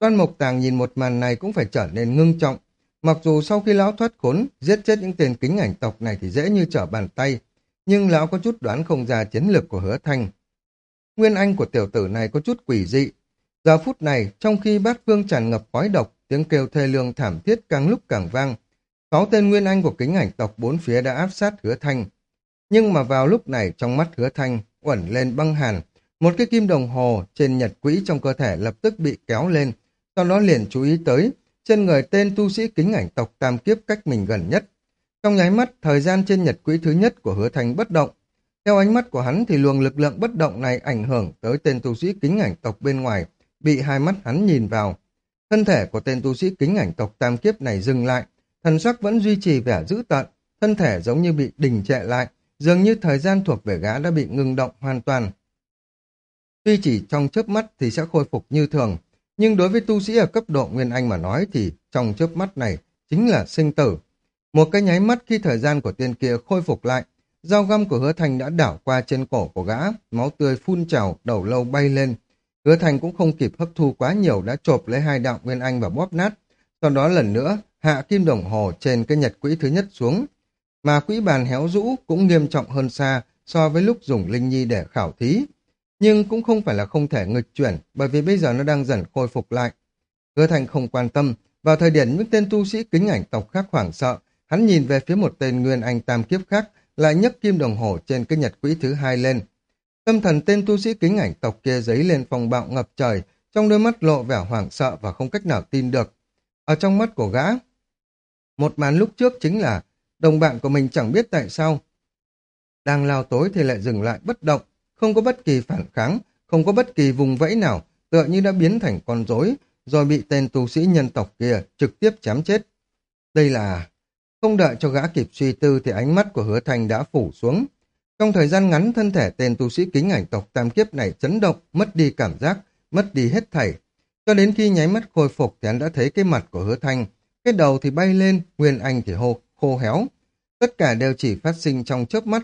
Đoan Mộc Tàng nhìn một màn này cũng phải trở nên ngưng trọng. Mặc dù sau khi lão thoát khốn, giết chết những tên kính ảnh tộc này thì dễ như trở bàn tay, nhưng lão có chút đoán không ra chiến lược của hứa thanh. Nguyên anh của tiểu tử này có chút quỷ dị. Giờ phút này, trong khi bát phương tràn ngập khói độc, tiếng kêu thê lương thảm thiết càng lúc càng vang. Sáu tên nguyên anh của kính ảnh tộc bốn phía đã áp sát hứa thanh. Nhưng mà vào lúc này trong mắt hứa thanh, uẩn lên băng hàn, một cái kim đồng hồ trên nhật quỹ trong cơ thể lập tức bị kéo lên, sau đó liền chú ý tới, trên người tên tu sĩ kính ảnh tộc tam kiếp cách mình gần nhất. Trong nháy mắt, thời gian trên nhật quỹ thứ nhất của hứa thành bất động. Theo ánh mắt của hắn thì luồng lực lượng bất động này ảnh hưởng tới tên tu sĩ kính ảnh tộc bên ngoài, bị hai mắt hắn nhìn vào. Thân thể của tên tu sĩ kính ảnh tộc tam kiếp này dừng lại, thần sắc vẫn duy trì vẻ dữ tợn, thân thể giống như bị đình trệ lại, dường như thời gian thuộc về gã đã bị ngừng động hoàn toàn. Tuy chỉ trong chớp mắt thì sẽ khôi phục như thường, nhưng đối với tu sĩ ở cấp độ Nguyên Anh mà nói thì trong chớp mắt này chính là sinh tử. Một cái nháy mắt khi thời gian của tiên kia khôi phục lại, dao găm của hứa thành đã đảo qua trên cổ của gã, máu tươi phun trào, đầu lâu bay lên. Hứa thành cũng không kịp hấp thu quá nhiều đã chộp lấy hai đạo Nguyên Anh và bóp nát. Sau đó lần nữa, hạ kim đồng hồ trên cái nhật quỹ thứ nhất xuống. Mà quỹ bàn héo rũ cũng nghiêm trọng hơn xa so với lúc dùng linh nhi để khảo thí nhưng cũng không phải là không thể nghịch chuyển, bởi vì bây giờ nó đang dần khôi phục lại. Hứa Thành không quan tâm, vào thời điểm những tên tu sĩ kính ảnh tộc khác hoảng sợ, hắn nhìn về phía một tên nguyên anh tam kiếp khác, lại nhấc kim đồng hồ trên cái nhật quỹ thứ hai lên. Tâm thần tên tu sĩ kính ảnh tộc kia giấy lên phòng bạo ngập trời, trong đôi mắt lộ vẻ hoảng sợ và không cách nào tin được. Ở trong mắt của gã, một màn lúc trước chính là đồng bạn của mình chẳng biết tại sao. Đang lao tối thì lại dừng lại bất động, không có bất kỳ phản kháng, không có bất kỳ vùng vẫy nào, tựa như đã biến thành con rối, rồi bị tên tu sĩ nhân tộc kia trực tiếp chém chết. Đây là... Không đợi cho gã kịp suy tư thì ánh mắt của hứa thành đã phủ xuống. Trong thời gian ngắn thân thể tên tu sĩ kính ảnh tộc tam kiếp này chấn động, mất đi cảm giác, mất đi hết thảy. Cho đến khi nháy mắt khôi phục thì hắn đã thấy cái mặt của hứa thanh, cái đầu thì bay lên, nguyên anh thì hô, khô héo. Tất cả đều chỉ phát sinh trong chớp mắt.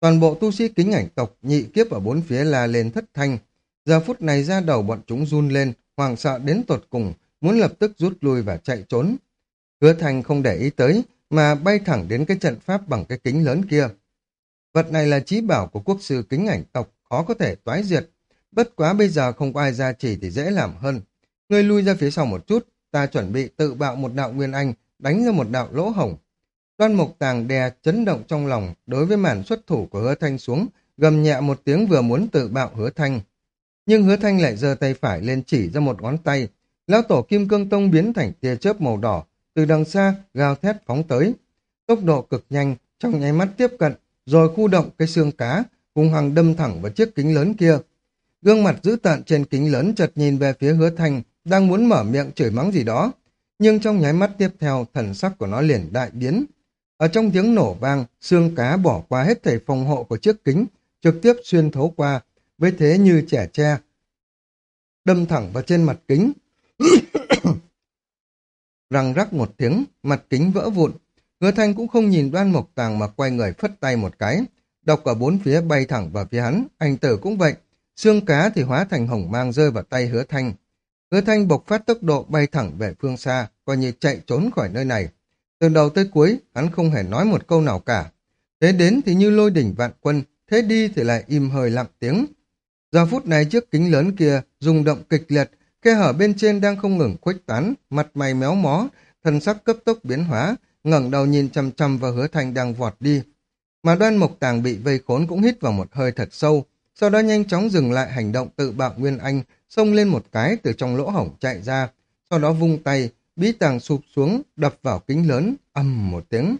Toàn bộ tu sĩ kính ảnh tộc nhị kiếp ở bốn phía la lên thất thanh. Giờ phút này ra đầu bọn chúng run lên, hoàng sợ đến tột cùng, muốn lập tức rút lui và chạy trốn. Hứa Thành không để ý tới, mà bay thẳng đến cái trận pháp bằng cái kính lớn kia. Vật này là trí bảo của quốc sư kính ảnh tộc, khó có thể toái diệt. Bất quá bây giờ không có ai ra chỉ thì dễ làm hơn. Ngươi lui ra phía sau một chút, ta chuẩn bị tự bạo một đạo nguyên anh, đánh ra một đạo lỗ hổng. Đoan mục tàng đè chấn động trong lòng đối với màn xuất thủ của hứa thanh xuống, gầm nhẹ một tiếng vừa muốn tự bạo hứa thanh. Nhưng hứa thanh lại giơ tay phải lên chỉ ra một ngón tay. Lão tổ kim cương tông biến thành tia chớp màu đỏ, từ đằng xa gào thét phóng tới. Tốc độ cực nhanh, trong nháy mắt tiếp cận, rồi khu động cái xương cá, hung hăng đâm thẳng vào chiếc kính lớn kia. Gương mặt dữ tợn trên kính lớn chợt nhìn về phía hứa thanh, đang muốn mở miệng chửi mắng gì đó. Nhưng trong nháy mắt tiếp theo, thần sắc của nó liền đại biến. Ở trong tiếng nổ vang, xương cá bỏ qua hết thảy phòng hộ của chiếc kính, trực tiếp xuyên thấu qua, với thế như trẻ tre. Đâm thẳng vào trên mặt kính. Răng rắc một tiếng, mặt kính vỡ vụn. Hứa thanh cũng không nhìn đoan mộc tàng mà quay người phất tay một cái. Độc ở bốn phía bay thẳng vào phía hắn, anh tử cũng vậy. Xương cá thì hóa thành hồng mang rơi vào tay hứa thanh. Hứa thanh bộc phát tốc độ bay thẳng về phương xa, coi như chạy trốn khỏi nơi này. Từ đầu tới cuối, hắn không hề nói một câu nào cả. Thế đến thì như lôi đỉnh vạn quân, thế đi thì lại im hơi lặng tiếng. Giờ phút này trước kính lớn kia rung động kịch liệt, khe hở bên trên đang không ngừng khuếch tán, mặt mày méo mó, thân sắc cấp tốc biến hóa, ngẩng đầu nhìn chằm chằm vào hứa thanh đang vọt đi. Mà đoan mộc tàng bị vây khốn cũng hít vào một hơi thật sâu, sau đó nhanh chóng dừng lại hành động tự bạo Nguyên Anh, xông lên một cái từ trong lỗ hổng chạy ra, sau đó vung tay, bí tàng sụp xuống, đập vào kính lớn, âm một tiếng.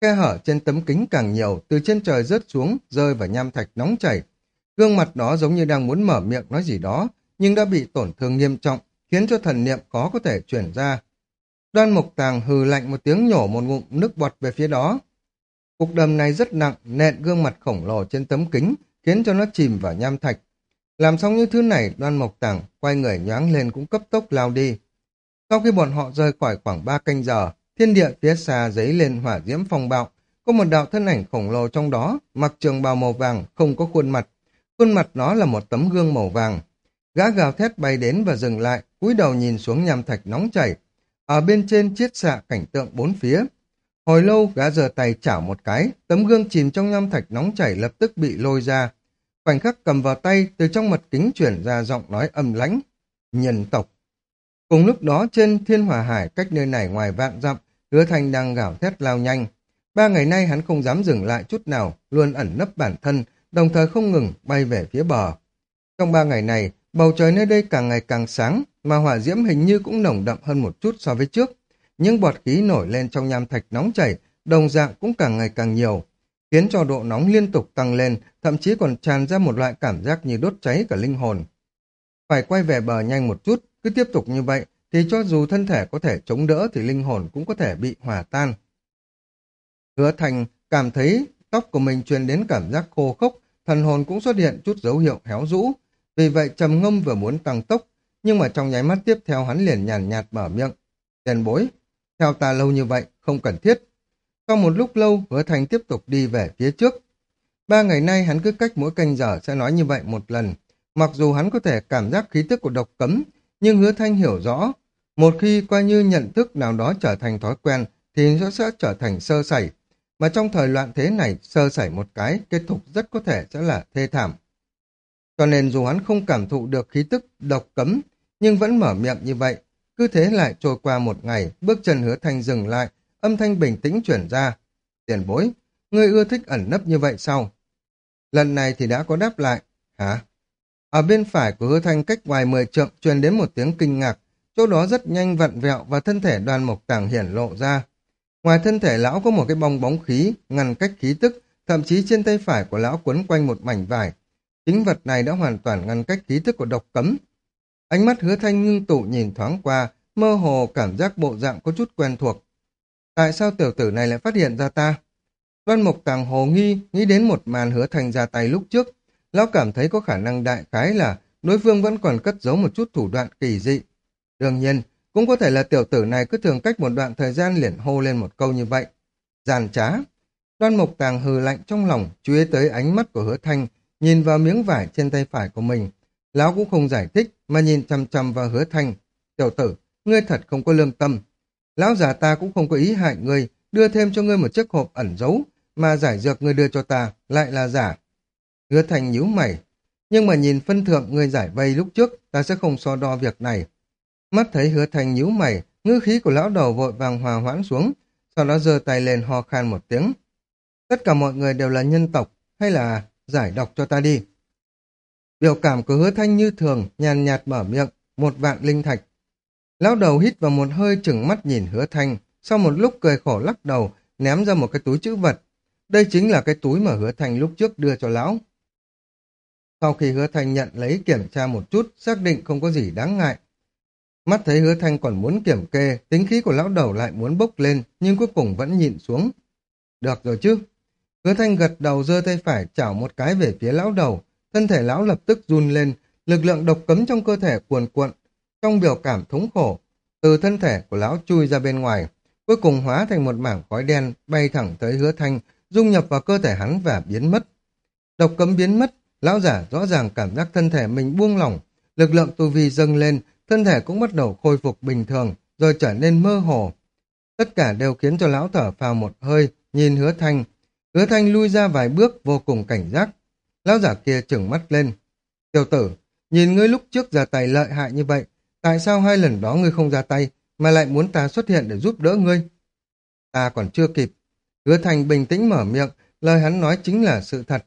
Khe hở trên tấm kính càng nhiều, từ trên trời rớt xuống, rơi vào nham thạch nóng chảy. Gương mặt đó giống như đang muốn mở miệng nói gì đó, nhưng đã bị tổn thương nghiêm trọng, khiến cho thần niệm khó có thể chuyển ra. Đoan mục tàng hừ lạnh một tiếng nhổ một ngụm nước bọt về phía đó. Cục đầm này rất nặng, nện gương mặt khổng lồ trên tấm kính, khiến cho nó chìm vào nham thạch. Làm xong những thứ này, đoan mộc tàng quay người nhoáng lên cũng cấp tốc lao đi. Sau khi bọn họ rời khỏi khoảng 3 canh giờ, thiên địa phía xa giấy lên hỏa diễm phong bạo. Có một đạo thân ảnh khổng lồ trong đó, mặc trường bào màu vàng, không có khuôn mặt. Khuôn mặt nó là một tấm gương màu vàng. Gã gào thét bay đến và dừng lại, cúi đầu nhìn xuống nham thạch nóng chảy. Ở bên trên chiết xạ cảnh tượng bốn phía. Hồi lâu gã giơ tay chảo một cái, tấm gương chìm trong nham thạch nóng chảy lập tức bị lôi ra. Khoảnh khắc cầm vào tay, từ trong mật kính chuyển ra giọng nói âm lãnh. Nhân tộc. Cùng lúc đó trên thiên hòa hải cách nơi này ngoài vạn dặm, hứa thành đang gào thét lao nhanh. Ba ngày nay hắn không dám dừng lại chút nào, luôn ẩn nấp bản thân, đồng thời không ngừng bay về phía bờ. Trong ba ngày này, bầu trời nơi đây càng ngày càng sáng, mà hỏa diễm hình như cũng nồng đậm hơn một chút so với trước. Những bọt khí nổi lên trong nham thạch nóng chảy, đồng dạng cũng càng ngày càng nhiều, khiến cho độ nóng liên tục tăng lên, thậm chí còn tràn ra một loại cảm giác như đốt cháy cả linh hồn. Phải quay về bờ nhanh một chút, cứ tiếp tục như vậy, thì cho dù thân thể có thể chống đỡ thì linh hồn cũng có thể bị hòa tan. Hứa thành cảm thấy tóc của mình truyền đến cảm giác khô khốc, thần hồn cũng xuất hiện chút dấu hiệu héo rũ. Vì vậy trầm ngâm vừa muốn tăng tốc, nhưng mà trong nháy mắt tiếp theo hắn liền nhàn nhạt mở miệng. Tiền bối, theo ta lâu như vậy, không cần thiết. Sau một lúc lâu, hứa thành tiếp tục đi về phía trước. Ba ngày nay hắn cứ cách mỗi canh giờ sẽ nói như vậy một lần. Mặc dù hắn có thể cảm giác khí tức của độc cấm, nhưng hứa thanh hiểu rõ, một khi coi như nhận thức nào đó trở thành thói quen, thì nó sẽ trở thành sơ sẩy. Mà trong thời loạn thế này, sơ sẩy một cái, kết thúc rất có thể sẽ là thê thảm. Cho nên dù hắn không cảm thụ được khí tức độc cấm, nhưng vẫn mở miệng như vậy. Cứ thế lại trôi qua một ngày, bước chân hứa thanh dừng lại, âm thanh bình tĩnh chuyển ra. Tiền bối, ngươi ưa thích ẩn nấp như vậy sao? Lần này thì đã có đáp lại. Hả? Ở bên phải của hứa thanh cách ngoài mười trượng truyền đến một tiếng kinh ngạc, chỗ đó rất nhanh vặn vẹo và thân thể đoàn mộc tàng hiển lộ ra. Ngoài thân thể lão có một cái bong bóng khí, ngăn cách khí tức, thậm chí trên tay phải của lão quấn quanh một mảnh vải. Chính vật này đã hoàn toàn ngăn cách khí thức của độc cấm. Ánh mắt hứa thanh ngưng tụ nhìn thoáng qua, mơ hồ cảm giác bộ dạng có chút quen thuộc. Tại sao tiểu tử này lại phát hiện ra ta? Đoan Mục Tàng hồ nghi, nghĩ đến một màn hứa thanh ra tay lúc trước. Lão cảm thấy có khả năng đại khái là đối phương vẫn còn cất giấu một chút thủ đoạn kỳ dị. Đương nhiên, cũng có thể là tiểu tử này cứ thường cách một đoạn thời gian liền hô lên một câu như vậy. Giàn trá. Đoan Mục Tàng hừ lạnh trong lòng, chú ý tới ánh mắt của hứa thanh, nhìn vào miếng vải trên tay phải của mình. Lão cũng không giải thích, mà nhìn chăm chăm vào hứa thanh. Tiểu tử, ngươi thật không có lương tâm. Lão già ta cũng không có ý hại ngươi, đưa thêm cho ngươi một chiếc hộp ẩn giấu, mà giải dược ngươi đưa cho ta lại là giả. Hứa thanh nhíu mày, nhưng mà nhìn phân thượng ngươi giải vây lúc trước, ta sẽ không so đo việc này. Mắt thấy hứa thanh nhíu mày, ngư khí của lão đầu vội vàng hòa hoãn xuống, sau đó giơ tay lên ho khan một tiếng. Tất cả mọi người đều là nhân tộc, hay là giải độc cho ta đi. Biểu cảm của hứa thanh như thường, nhàn nhạt mở miệng, một vạn linh thạch. Lão đầu hít vào một hơi chừng mắt nhìn hứa thanh, sau một lúc cười khổ lắc đầu, ném ra một cái túi chữ vật. Đây chính là cái túi mà hứa thanh lúc trước đưa cho lão. Sau khi hứa thanh nhận lấy kiểm tra một chút, xác định không có gì đáng ngại. Mắt thấy hứa thanh còn muốn kiểm kê, tính khí của lão đầu lại muốn bốc lên, nhưng cuối cùng vẫn nhịn xuống. Được rồi chứ. Hứa thanh gật đầu giơ tay phải chảo một cái về phía lão đầu, thân thể lão lập tức run lên, lực lượng độc cấm trong cơ thể cuồn cuộn, trong biểu cảm thống khổ, từ thân thể của lão chui ra bên ngoài, cuối cùng hóa thành một mảng khói đen bay thẳng tới hứa thanh, dung nhập vào cơ thể hắn và biến mất. Độc cấm biến mất, lão giả rõ ràng cảm giác thân thể mình buông lỏng, lực lượng tu vi dâng lên, thân thể cũng bắt đầu khôi phục bình thường, rồi trở nên mơ hồ. Tất cả đều khiến cho lão thở phào một hơi, nhìn hứa thanh. Hứa thanh lui ra vài bước vô cùng cảnh giác. Lão giả kia trừng mắt lên. Tiểu tử, nhìn ngươi lúc trước ra tay lợi hại như vậy, tại sao hai lần đó ngươi không ra tay, mà lại muốn ta xuất hiện để giúp đỡ ngươi? Ta còn chưa kịp. Hứa thanh bình tĩnh mở miệng, lời hắn nói chính là sự thật.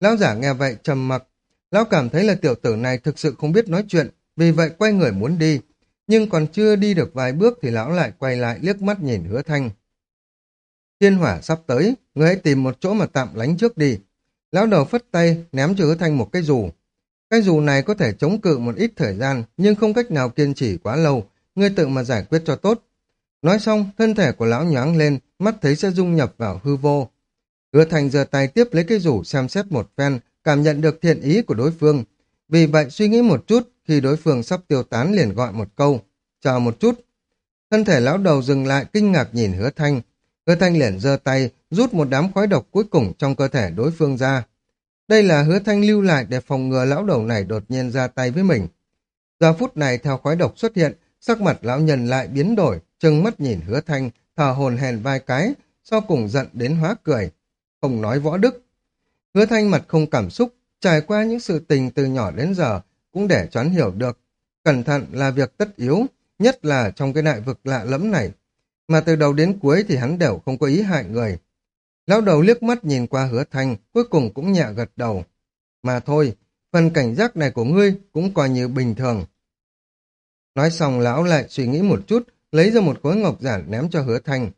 Lão giả nghe vậy trầm mặc. Lão cảm thấy là tiểu tử này thực sự không biết nói chuyện, vì vậy quay người muốn đi. Nhưng còn chưa đi được vài bước thì lão lại quay lại liếc mắt nhìn hứa thanh. Thiên hỏa sắp tới, ngươi hãy tìm một chỗ mà tạm lánh trước đi. Lão đầu phất tay, ném cho hứa thanh một cái dù. Cái dù này có thể chống cự một ít thời gian, nhưng không cách nào kiên trì quá lâu, ngươi tự mà giải quyết cho tốt. Nói xong, thân thể của lão nhoáng lên, mắt thấy sẽ dung nhập vào hư vô. Hứa thành giơ tay tiếp lấy cái rủ xem xét một phen, cảm nhận được thiện ý của đối phương. Vì vậy suy nghĩ một chút, khi đối phương sắp tiêu tán liền gọi một câu, chờ một chút. Thân thể lão đầu dừng lại kinh ngạc nhìn hứa thanh. Hứa thanh liền giơ tay, rút một đám khói độc cuối cùng trong cơ thể đối phương ra. Đây là hứa thanh lưu lại để phòng ngừa lão đầu này đột nhiên ra tay với mình. Giờ phút này theo khói độc xuất hiện, sắc mặt lão nhân lại biến đổi, trừng mắt nhìn hứa thanh, thở hồn hèn vai cái, sau cùng giận đến hóa cười. Không nói võ đức. Hứa thanh mặt không cảm xúc, trải qua những sự tình từ nhỏ đến giờ, cũng để choán hiểu được. Cẩn thận là việc tất yếu, nhất là trong cái đại vực lạ lẫm này. Mà từ đầu đến cuối thì hắn đều không có ý hại người. Lão đầu liếc mắt nhìn qua hứa thanh, cuối cùng cũng nhẹ gật đầu. Mà thôi, phần cảnh giác này của ngươi cũng coi như bình thường. Nói xong lão lại suy nghĩ một chút, lấy ra một khối ngọc giản ném cho hứa thanh.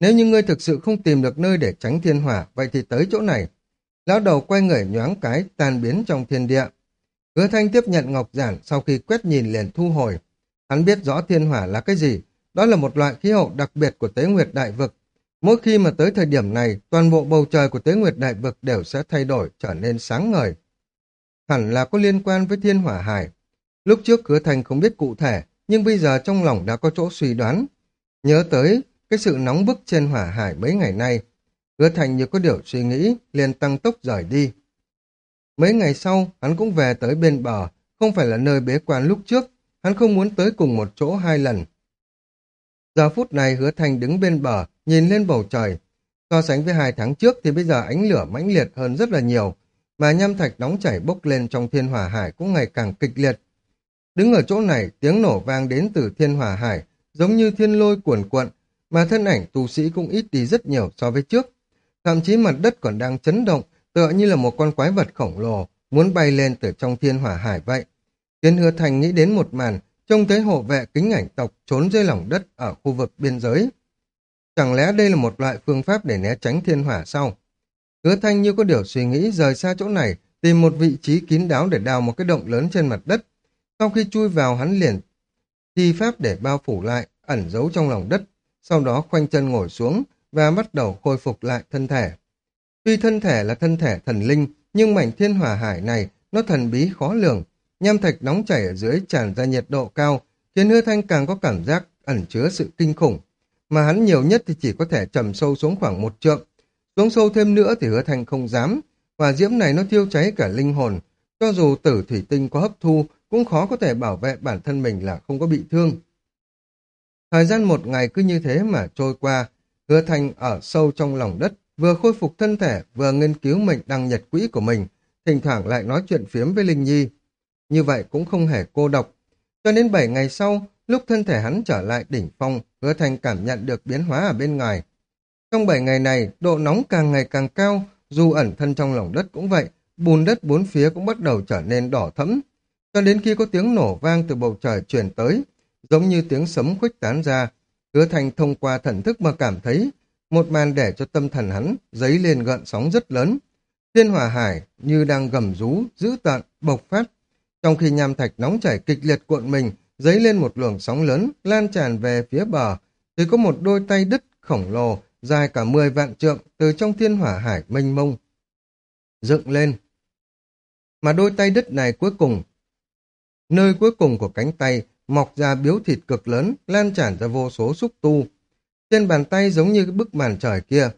Nếu như ngươi thực sự không tìm được nơi để tránh thiên hỏa, vậy thì tới chỗ này. Lão đầu quay người nhoáng cái, tan biến trong thiên địa. Hứa thanh tiếp nhận ngọc giản sau khi quét nhìn liền thu hồi. Hắn biết rõ thiên hỏa là cái gì, đó là một loại khí hậu đặc biệt của tế nguyệt đại vực. Mỗi khi mà tới thời điểm này, toàn bộ bầu trời của tế nguyệt đại vực đều sẽ thay đổi, trở nên sáng ngời. Hẳn là có liên quan với thiên hỏa hải. Lúc trước hứa Thành không biết cụ thể, nhưng bây giờ trong lòng đã có chỗ suy đoán. Nhớ tới cái sự nóng bức trên hỏa hải mấy ngày nay, hứa Thành như có điều suy nghĩ, liền tăng tốc rời đi. Mấy ngày sau, hắn cũng về tới bên bờ, không phải là nơi bế quan lúc trước, hắn không muốn tới cùng một chỗ hai lần. Giờ phút này hứa thanh đứng bên bờ, nhìn lên bầu trời. So sánh với hai tháng trước thì bây giờ ánh lửa mãnh liệt hơn rất là nhiều, mà nham thạch nóng chảy bốc lên trong thiên hỏa hải cũng ngày càng kịch liệt. Đứng ở chỗ này, tiếng nổ vang đến từ thiên hỏa hải, giống như thiên lôi cuồn cuộn, mà thân ảnh tu sĩ cũng ít đi rất nhiều so với trước. Thậm chí mặt đất còn đang chấn động, tựa như là một con quái vật khổng lồ, muốn bay lên từ trong thiên hỏa hải vậy. Kiến hứa thành nghĩ đến một màn, trông thấy hộ vệ kính ảnh tộc trốn dưới lòng đất ở khu vực biên giới. Chẳng lẽ đây là một loại phương pháp để né tránh thiên hỏa sau? Hứa thanh như có điều suy nghĩ rời xa chỗ này, tìm một vị trí kín đáo để đào một cái động lớn trên mặt đất. Sau khi chui vào hắn liền thi pháp để bao phủ lại, ẩn giấu trong lòng đất. sau đó khoanh chân ngồi xuống và bắt đầu khôi phục lại thân thể. Tuy thân thể là thân thể thần linh, nhưng mảnh thiên hỏa hải này nó thần bí khó lường. Nham thạch nóng chảy ở dưới tràn ra nhiệt độ cao, khiến hứa thanh càng có cảm giác ẩn chứa sự kinh khủng. Mà hắn nhiều nhất thì chỉ có thể trầm sâu xuống khoảng một trượng. Xuống sâu thêm nữa thì hứa thanh không dám. Hỏa diễm này nó thiêu cháy cả linh hồn. Cho dù tử thủy tinh có hấp thu, cũng khó có thể bảo vệ bản thân mình là không có bị thương. Thời gian một ngày cứ như thế mà trôi qua, hứa thanh ở sâu trong lòng đất, vừa khôi phục thân thể, vừa nghiên cứu mệnh đăng nhật quỹ của mình, thỉnh thoảng lại nói chuyện phiếm với Linh Nhi. Như vậy cũng không hề cô độc. Cho đến 7 ngày sau, lúc thân thể hắn trở lại đỉnh phong, hứa thành cảm nhận được biến hóa ở bên ngoài. Trong 7 ngày này, độ nóng càng ngày càng cao, dù ẩn thân trong lòng đất cũng vậy, bùn đất bốn phía cũng bắt đầu trở nên đỏ thẫm. Cho đến khi có tiếng nổ vang từ bầu trời truyền tới, giống như tiếng sấm khuếch tán ra, hứa thành thông qua thần thức mà cảm thấy một màn để cho tâm thần hắn dấy lên gợn sóng rất lớn. Thiên hỏa hải như đang gầm rú, dữ tợn, bộc phát. Trong khi nham thạch nóng chảy kịch liệt cuộn mình, dấy lên một luồng sóng lớn, lan tràn về phía bờ, thì có một đôi tay đứt khổng lồ, dài cả 10 vạn trượng, từ trong thiên hỏa hải mênh mông. Dựng lên. Mà đôi tay đứt này cuối cùng, nơi cuối cùng của cánh tay, mọc ra biếu thịt cực lớn, lan tràn ra vô số xúc tu. Trên bàn tay giống như bức màn trời kia.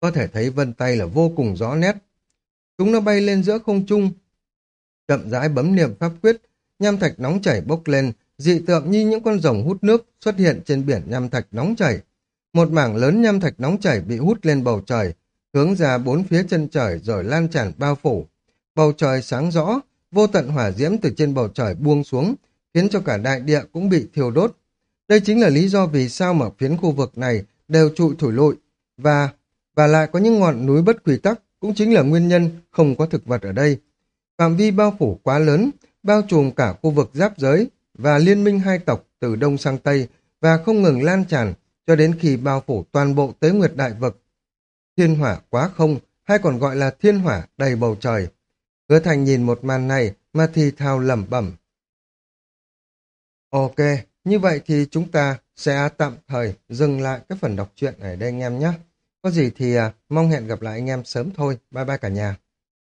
Có thể thấy vân tay là vô cùng rõ nét. Chúng nó bay lên giữa không trung. Chậm rãi bấm niệm pháp quyết, nham thạch nóng chảy bốc lên, dị tượng như những con rồng hút nước xuất hiện trên biển nham thạch nóng chảy. Một mảng lớn nham thạch nóng chảy bị hút lên bầu trời, hướng ra bốn phía chân trời rồi lan tràn bao phủ. Bầu trời sáng rõ, vô tận hỏa diễm từ trên bầu trời buông xuống, khiến cho cả đại địa cũng bị thiêu đốt. Đây chính là lý do vì sao mà phiến khu vực này đều trụi thổi lụi và và lại có những ngọn núi bất quy tắc cũng chính là nguyên nhân không có thực vật ở đây. Phạm vi bao phủ quá lớn, bao trùm cả khu vực giáp giới và liên minh hai tộc từ đông sang tây và không ngừng lan tràn cho đến khi bao phủ toàn bộ tế nguyệt đại vực. Thiên hỏa quá không, hay còn gọi là thiên hỏa đầy bầu trời. Hứa thành nhìn một màn này mà thì thào lẩm bẩm. Ok, như vậy thì chúng ta sẽ tạm thời dừng lại cái phần đọc truyện ở đây anh em nhé. Có gì thì à, mong hẹn gặp lại anh em sớm thôi. Bye bye cả nhà.